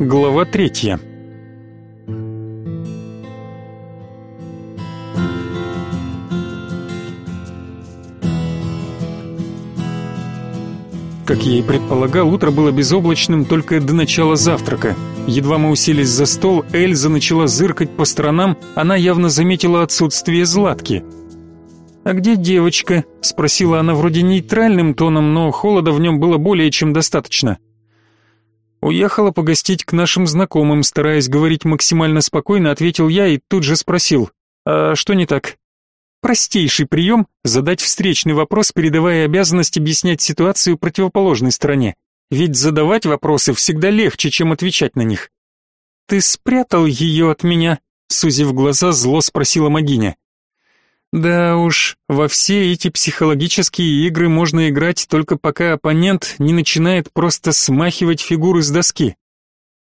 Глава третья. Как я и предполагал, утро было безоблачным только до начала завтрака. Едва мы уселись за стол, Эльза начала зыркать по сторонам, она явно заметила отсутствие Златки. «А где девочка?» — спросила она вроде нейтральным тоном, но холода в нем было более чем достаточно. «Уехала погостить к нашим знакомым», стараясь говорить максимально спокойно, ответил я и тут же спросил, «А что не так?» Простейший прием — задать встречный вопрос, передавая обязанность объяснять ситуацию противоположной стороне. Ведь задавать вопросы всегда легче, чем отвечать на них. «Ты спрятал ее от меня?» — сузив глаза, зло спросила Магиня. Да уж, во все эти психологические игры можно играть только пока оппонент не начинает просто смахивать фигуры с доски.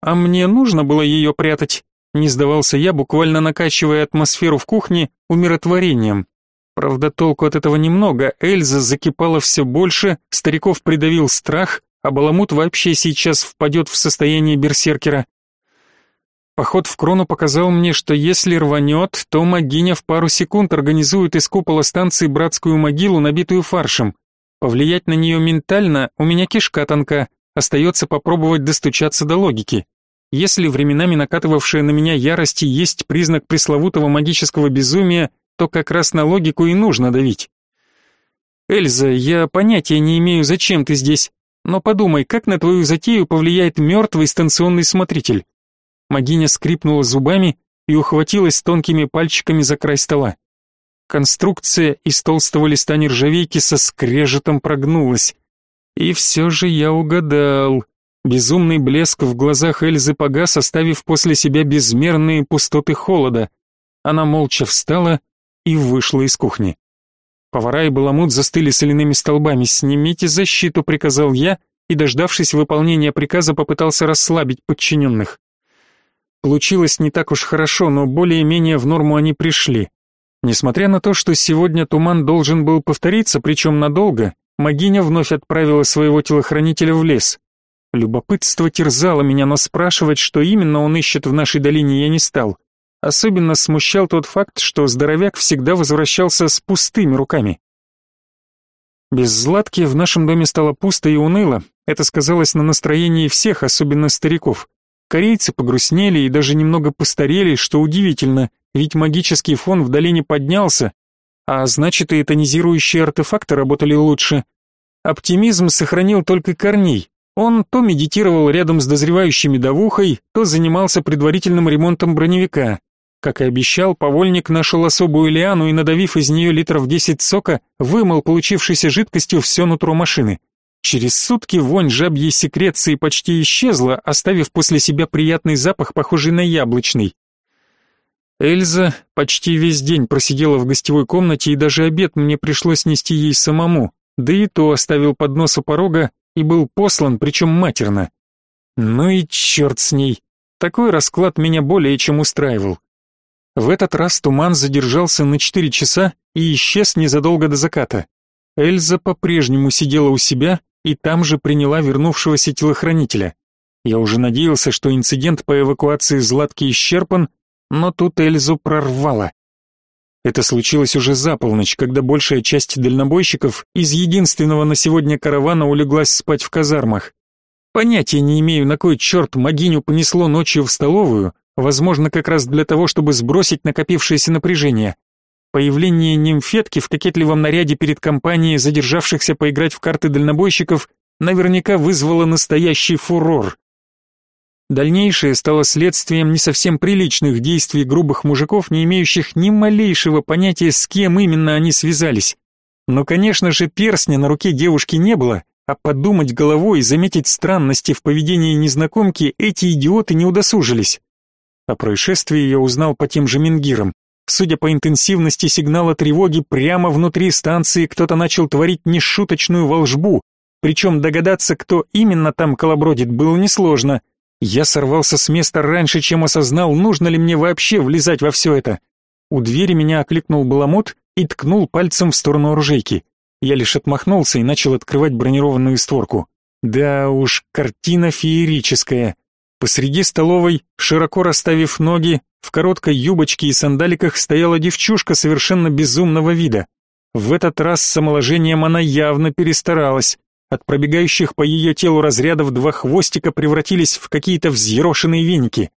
А мне нужно было ее прятать. Не сдавался я, буквально накачивая атмосферу в кухне умиротворением. Правда, толку от этого немного, Эльза закипала все больше, стариков придавил страх, а Баламут вообще сейчас впадет в состояние берсеркера. Поход в Крону показал мне, что если рванет, то Магиня в пару секунд организует из купола станции братскую могилу, набитую фаршем. Повлиять на нее ментально у меня кишка тонка, остается попробовать достучаться до логики. Если временами накатывавшая на меня ярости есть признак пресловутого магического безумия, то как раз на логику и нужно давить. Эльза, я понятия не имею, зачем ты здесь, но подумай, как на твою затею повлияет мертвый станционный смотритель. Магиня скрипнула зубами и ухватилась тонкими пальчиками за край стола. Конструкция из толстого листа нержавейки со скрежетом прогнулась. И все же я угадал. Безумный блеск в глазах Эльзы погас, оставив после себя безмерные пустоты холода. Она молча встала и вышла из кухни. Повара и баламут застыли соляными столбами. «Снимите защиту», — приказал я, и, дождавшись выполнения приказа, попытался расслабить подчиненных. Получилось не так уж хорошо, но более-менее в норму они пришли. Несмотря на то, что сегодня туман должен был повториться, причем надолго, Магиня вновь отправила своего телохранителя в лес. Любопытство терзало меня, но спрашивать, что именно он ищет в нашей долине, я не стал. Особенно смущал тот факт, что здоровяк всегда возвращался с пустыми руками. Без Златки в нашем доме стало пусто и уныло. Это сказалось на настроении всех, особенно стариков. Корейцы погрустнели и даже немного постарели, что удивительно, ведь магический фон в долине поднялся, а значит и тонизирующие артефакты работали лучше. Оптимизм сохранил только Корней, он то медитировал рядом с дозревающей медовухой, то занимался предварительным ремонтом броневика. Как и обещал, повольник нашел особую лиану и, надавив из нее литров десять сока, вымыл получившейся жидкостью все нутро машины. Через сутки вонь жабьей секреции почти исчезла, оставив после себя приятный запах, похожий на яблочный. Эльза почти весь день просидела в гостевой комнате, и даже обед мне пришлось нести ей самому, да и то оставил поднос у порога, и был послан, причем матерно. Ну и черт с ней. Такой расклад меня более чем устраивал. В этот раз туман задержался на четыре часа и исчез незадолго до заката. Эльза по-прежнему сидела у себя и там же приняла вернувшегося телохранителя. Я уже надеялся, что инцидент по эвакуации Златки исчерпан, но тут Эльзу прорвало. Это случилось уже за полночь, когда большая часть дальнобойщиков из единственного на сегодня каравана улеглась спать в казармах. Понятия не имею, на кой черт Магиню понесло ночью в столовую, возможно, как раз для того, чтобы сбросить накопившееся напряжение. Появление нимфетки в кокетливом наряде перед компанией задержавшихся поиграть в карты дальнобойщиков наверняка вызвало настоящий фурор. Дальнейшее стало следствием не совсем приличных действий грубых мужиков, не имеющих ни малейшего понятия, с кем именно они связались. Но, конечно же, перстня на руке девушки не было, а подумать головой и заметить странности в поведении незнакомки эти идиоты не удосужились. О происшествии я узнал по тем же мингирам. Судя по интенсивности сигнала тревоги, прямо внутри станции кто-то начал творить нешуточную волжбу, причем догадаться, кто именно там колобродит, было несложно. Я сорвался с места раньше, чем осознал, нужно ли мне вообще влезать во все это. У двери меня окликнул Баламут и ткнул пальцем в сторону оружейки. Я лишь отмахнулся и начал открывать бронированную створку. Да уж, картина феерическая. Посреди столовой, широко расставив ноги, в короткой юбочке и сандаликах стояла девчушка совершенно безумного вида. В этот раз с омоложением она явно перестаралась. От пробегающих по ее телу разрядов два хвостика превратились в какие-то взъерошенные веники.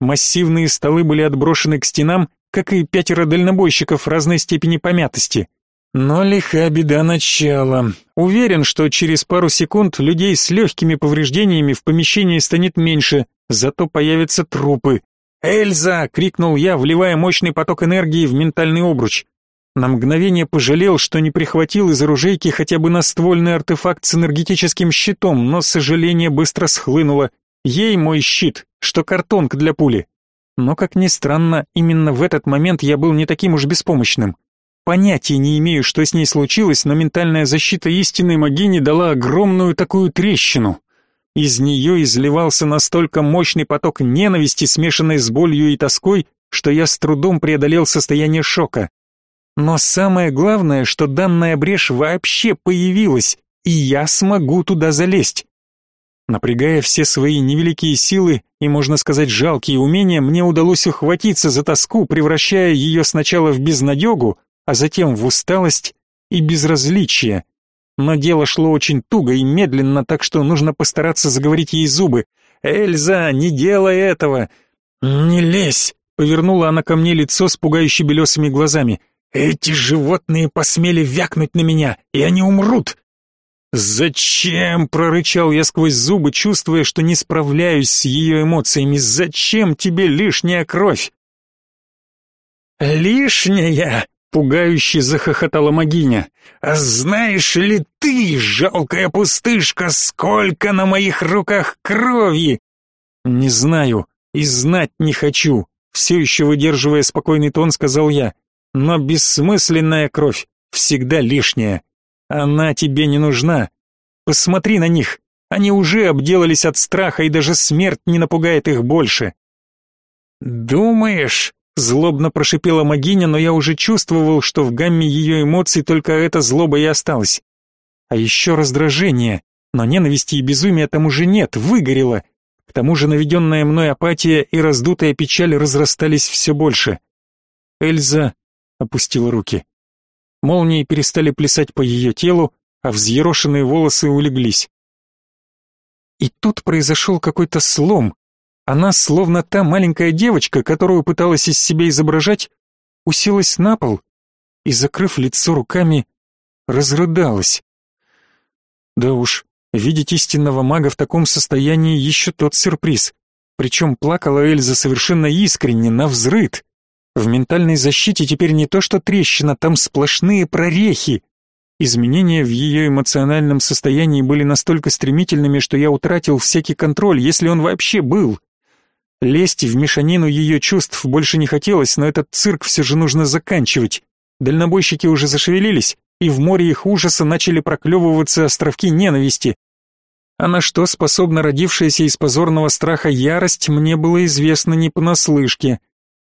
Массивные столы были отброшены к стенам, как и пятеро дальнобойщиков разной степени помятости. Но лиха беда начала. Уверен, что через пару секунд людей с легкими повреждениями в помещении станет меньше, зато появятся трупы. «Эльза!» — крикнул я, вливая мощный поток энергии в ментальный обруч. На мгновение пожалел, что не прихватил из оружейки хотя бы наствольный артефакт с энергетическим щитом, но сожаление быстро схлынуло. Ей мой щит, что картонка для пули. Но, как ни странно, именно в этот момент я был не таким уж беспомощным. Понятия не имею, что с ней случилось, но ментальная защита истинной Магини дала огромную такую трещину. Из нее изливался настолько мощный поток ненависти, смешанный с болью и тоской, что я с трудом преодолел состояние шока. Но самое главное, что данная брешь вообще появилась, и я смогу туда залезть. Напрягая все свои невеликие силы и, можно сказать, жалкие умения, мне удалось ухватиться за тоску, превращая ее сначала в безнадегу, а затем в усталость и безразличие. Но дело шло очень туго и медленно, так что нужно постараться заговорить ей зубы. «Эльза, не делай этого!» «Не лезь!» — повернула она ко мне лицо с пугающе белесыми глазами. «Эти животные посмели вякнуть на меня, и они умрут!» «Зачем?» — прорычал я сквозь зубы, чувствуя, что не справляюсь с ее эмоциями. «Зачем тебе лишняя кровь?» «Лишняя?» Пугающе захохотала Магиня. «А знаешь ли ты, жалкая пустышка, сколько на моих руках крови?» «Не знаю и знать не хочу», все еще выдерживая спокойный тон, сказал я. «Но бессмысленная кровь всегда лишняя. Она тебе не нужна. Посмотри на них, они уже обделались от страха, и даже смерть не напугает их больше». «Думаешь?» Злобно прошипела Магиня, но я уже чувствовал, что в гамме ее эмоций только эта злоба и осталась. А еще раздражение, но ненависти и безумия там уже нет, выгорело. К тому же наведенная мной апатия и раздутая печаль разрастались все больше. Эльза опустила руки. Молнии перестали плясать по ее телу, а взъерошенные волосы улеглись. И тут произошел какой-то слом, она, словно та маленькая девочка, которую пыталась из себя изображать, уселась на пол и, закрыв лицо руками, разрыдалась. Да уж, видеть истинного мага в таком состоянии еще тот сюрприз. Причем плакала Эльза совершенно искренне, на взрыд. В ментальной защите теперь не то что трещина, там сплошные прорехи. Изменения в ее эмоциональном состоянии были настолько стремительными, что я утратил всякий контроль, если он вообще был. Лезть в мешанину ее чувств больше не хотелось, но этот цирк все же нужно заканчивать. Дальнобойщики уже зашевелились, и в море их ужаса начали проклевываться островки ненависти. А на что способна родившаяся из позорного страха ярость, мне было известно не понаслышке.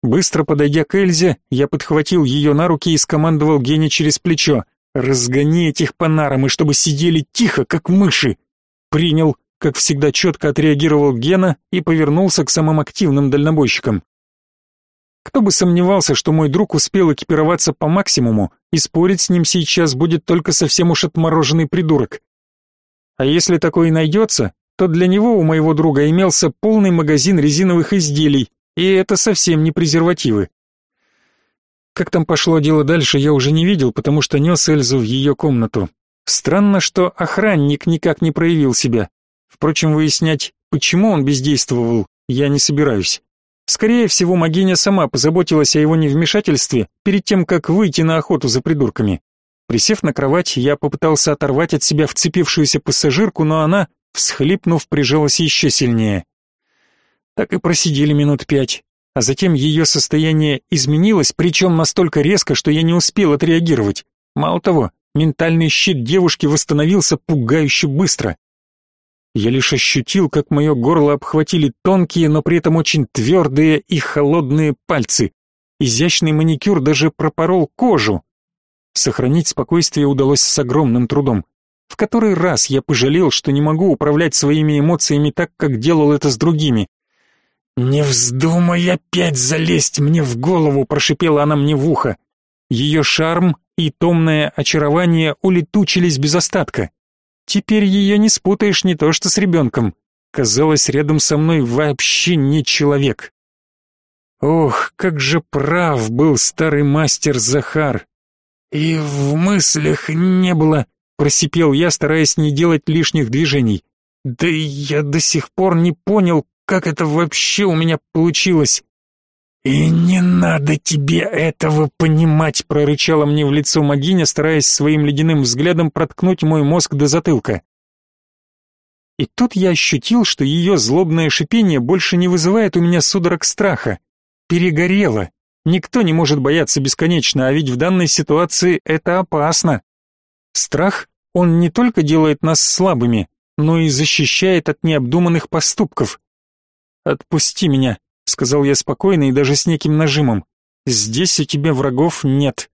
Быстро подойдя к Эльзе, я подхватил ее на руки и скомандовал Гене через плечо. «Разгони этих по нарам, и чтобы сидели тихо, как мыши!» Принял как всегда четко отреагировал Гена и повернулся к самым активным дальнобойщикам. Кто бы сомневался, что мой друг успел экипироваться по максимуму, и спорить с ним сейчас будет только совсем уж отмороженный придурок. А если такой и найдется, то для него у моего друга имелся полный магазин резиновых изделий, и это совсем не презервативы. Как там пошло дело дальше, я уже не видел, потому что нес Эльзу в ее комнату. Странно, что охранник никак не проявил себя. Впрочем, выяснять, почему он бездействовал, я не собираюсь. Скорее всего, Магиня сама позаботилась о его невмешательстве перед тем, как выйти на охоту за придурками. Присев на кровать, я попытался оторвать от себя вцепившуюся пассажирку, но она, всхлипнув, прижалась еще сильнее. Так и просидели минут пять, а затем ее состояние изменилось, причем настолько резко, что я не успел отреагировать. Мало того, ментальный щит девушки восстановился пугающе быстро. Я лишь ощутил, как мое горло обхватили тонкие, но при этом очень твердые и холодные пальцы. Изящный маникюр даже пропорол кожу. Сохранить спокойствие удалось с огромным трудом. В который раз я пожалел, что не могу управлять своими эмоциями так, как делал это с другими. «Не вздумай опять залезть мне в голову», — прошипела она мне в ухо. Ее шарм и томное очарование улетучились без остатка. Теперь ее не спутаешь не то что с ребенком. Казалось, рядом со мной вообще не человек. Ох, как же прав был старый мастер Захар. И в мыслях не было, просипел я, стараясь не делать лишних движений. Да я до сих пор не понял, как это вообще у меня получилось. «И не надо тебе этого понимать», — прорычала мне в лицо Магиня, стараясь своим ледяным взглядом проткнуть мой мозг до затылка. И тут я ощутил, что ее злобное шипение больше не вызывает у меня судорог страха. Перегорело. Никто не может бояться бесконечно, а ведь в данной ситуации это опасно. Страх, он не только делает нас слабыми, но и защищает от необдуманных поступков. «Отпусти меня», сказал я спокойно и даже с неким нажимом. Здесь у тебя врагов нет.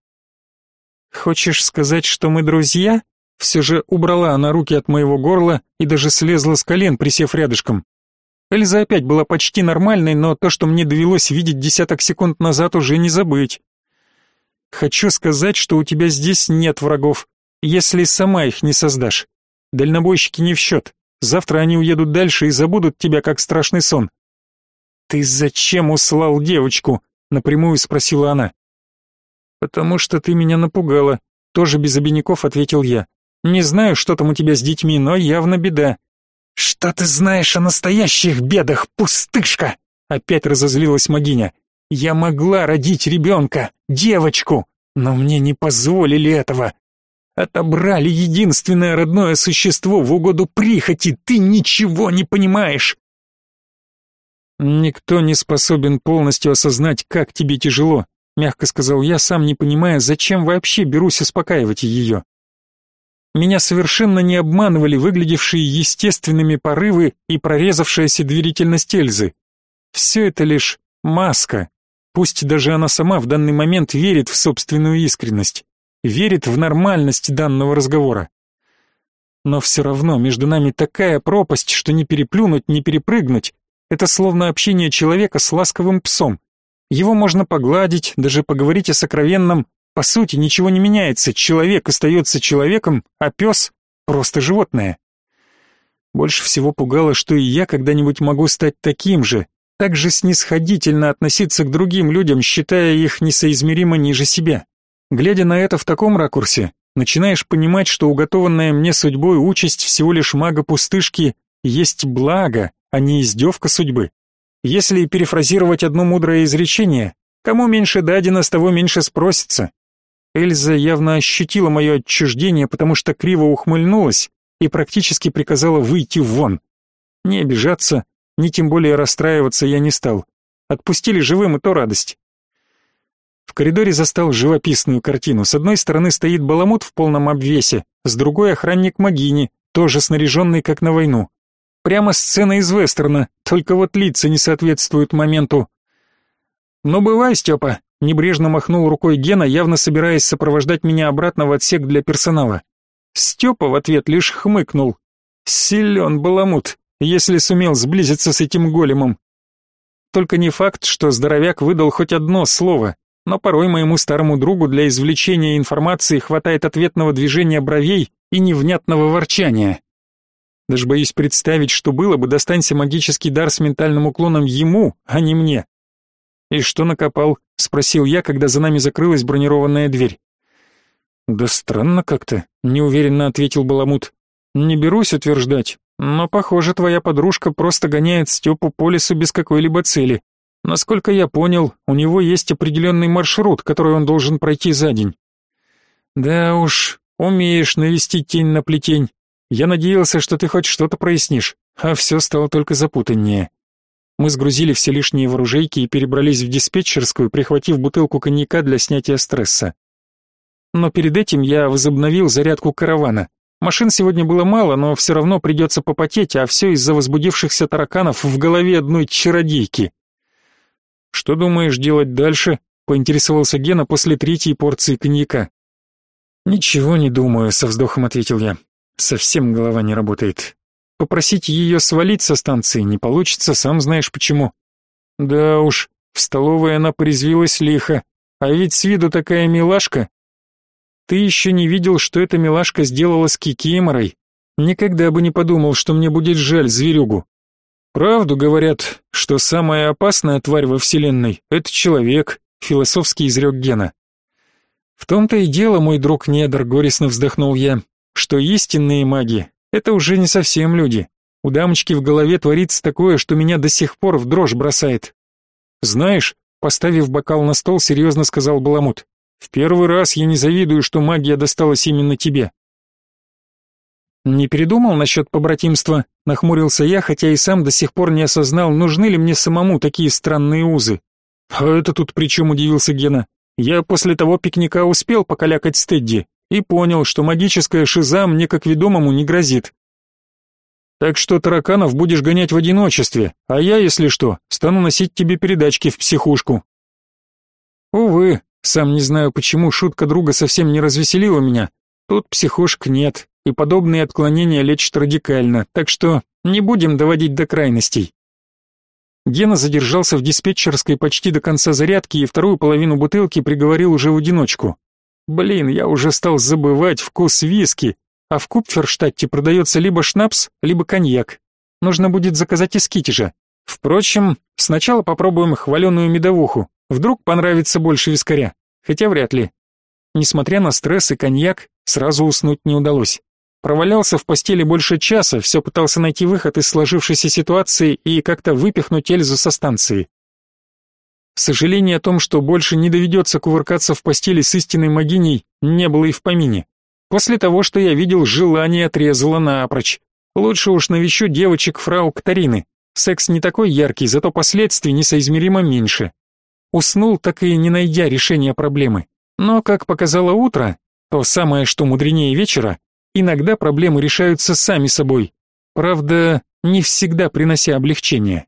Хочешь сказать, что мы друзья? Все же убрала она руки от моего горла и даже слезла с колен, присев рядышком. Эльза опять была почти нормальной, но то, что мне довелось видеть десяток секунд назад, уже не забыть. Хочу сказать, что у тебя здесь нет врагов, если сама их не создашь. Дальнобойщики не в счет. Завтра они уедут дальше и забудут тебя, как страшный сон. «Ты зачем услал девочку?» — напрямую спросила она. «Потому что ты меня напугала», — тоже без обиняков ответил я. «Не знаю, что там у тебя с детьми, но явно беда». «Что ты знаешь о настоящих бедах, пустышка?» — опять разозлилась Магиня. «Я могла родить ребенка, девочку, но мне не позволили этого. Отобрали единственное родное существо в угоду прихоти, ты ничего не понимаешь!» Никто не способен полностью осознать, как тебе тяжело, мягко сказал я, сам не понимая, зачем вообще берусь успокаивать ее. Меня совершенно не обманывали выглядевшие естественными порывы и прорезавшаяся доверительность Эльзы. Все это лишь маска. Пусть даже она сама в данный момент верит в собственную искренность, верит в нормальность данного разговора. Но все равно между нами такая пропасть, что не переплюнуть, не перепрыгнуть, это словно общение человека с ласковым псом. Его можно погладить, даже поговорить о сокровенном. По сути, ничего не меняется. Человек остается человеком, а пес — просто животное. Больше всего пугало, что и я когда-нибудь могу стать таким же, так же снисходительно относиться к другим людям, считая их несоизмеримо ниже себя. Глядя на это в таком ракурсе, начинаешь понимать, что уготованная мне судьбой участь всего лишь мага-пустышки есть благо, а не издевка судьбы. Если перефразировать одно мудрое изречение, кому меньше дадено, с того меньше спросится. Эльза явно ощутила мое отчуждение, потому что криво ухмыльнулась и практически приказала выйти вон. Не обижаться, ни тем более расстраиваться я не стал. Отпустили живым, и то радость. В коридоре застал живописную картину. С одной стороны стоит баламут в полном обвесе, с другой охранник Магини, тоже снаряженный как на войну. Прямо сцена из вестерна, только вот лица не соответствуют моменту. «Ну, бывай, Степа», — небрежно махнул рукой Гена, явно собираясь сопровождать меня обратно в отсек для персонала. Степа в ответ лишь хмыкнул. Силен баламут, если сумел сблизиться с этим големом. Только не факт, что здоровяк выдал хоть одно слово, но порой моему старому другу для извлечения информации хватает ответного движения бровей и невнятного ворчания. Даже боюсь представить, что было бы, достанься магический дар с ментальным уклоном ему, а не мне. «И что накопал?» — спросил я, когда за нами закрылась бронированная дверь. «Да странно как-то», — неуверенно ответил Баламут. «Не берусь утверждать, но, похоже, твоя подружка просто гоняет Степу по лесу без какой-либо цели. Насколько я понял, у него есть определенный маршрут, который он должен пройти за день». «Да уж, умеешь навести тень на плетень. Я надеялся, что ты хоть что-то прояснишь, а все стало только запутаннее. Мы сгрузили все лишние вооружейки и перебрались в диспетчерскую, прихватив бутылку коньяка для снятия стресса. Но перед этим я возобновил зарядку каравана. Машин сегодня было мало, но все равно придется попотеть, а все из-за возбудившихся тараканов в голове одной чародейки. «Что думаешь делать дальше?» — поинтересовался Гена после третьей порции коньяка. «Ничего не думаю», — со вздохом ответил я. Совсем голова не работает. Попросить ее свалить со станции не получится, сам знаешь почему. Да уж, в столовой она порезвилась лихо, а ведь с виду такая милашка. Ты еще не видел, что эта милашка сделала с Кикиморой. Никогда бы не подумал, что мне будет жаль зверюгу. Правду говорят, что самая опасная тварь во Вселенной — это человек, философский изрек Гена. В том-то и дело, мой друг Недр, горестно вздохнул я, что истинные маги — это уже не совсем люди. У дамочки в голове творится такое, что меня до сих пор в дрожь бросает. Знаешь, поставив бокал на стол, серьезно сказал Баламут, в первый раз я не завидую, что магия досталась именно тебе. Не передумал насчет побратимства, нахмурился я, хотя и сам до сих пор не осознал, нужны ли мне самому такие странные узы. А это тут при чем удивился Гена? Я после того пикника успел покалякать Стедди и понял, что магическая шиза мне как ведомому не грозит. Так что тараканов будешь гонять в одиночестве, а я, если что, стану носить тебе передачки в психушку. Увы, сам не знаю почему, шутка друга совсем не развеселила меня. Тут психушек нет, и подобные отклонения лечат радикально, так что не будем доводить до крайностей. Гена задержался в диспетчерской почти до конца зарядки и вторую половину бутылки приговорил уже в одиночку. Блин, я уже стал забывать вкус виски, а в Купферштадте продается либо шнапс, либо коньяк. Нужно будет заказать из китежа. Впрочем, сначала попробуем хваленую медовуху. Вдруг понравится больше вискаря. Хотя вряд ли. Несмотря на стресс и коньяк, сразу уснуть не удалось. Провалялся в постели больше часа, все пытался найти выход из сложившейся ситуации и как-то выпихнуть Эльзу со станции. Сожаление о том, что больше не доведется кувыркаться в постели с истинной могиней, не было и в помине. После того, что я видел, желание отрезало напрочь. Лучше уж навещу девочек фрау Катарины. Секс не такой яркий, зато последствий несоизмеримо меньше. Уснул, так и не найдя решения проблемы. Но, как показало утро, то самое, что мудренее вечера, Иногда проблемы решаются сами собой, правда, не всегда принося облегчение.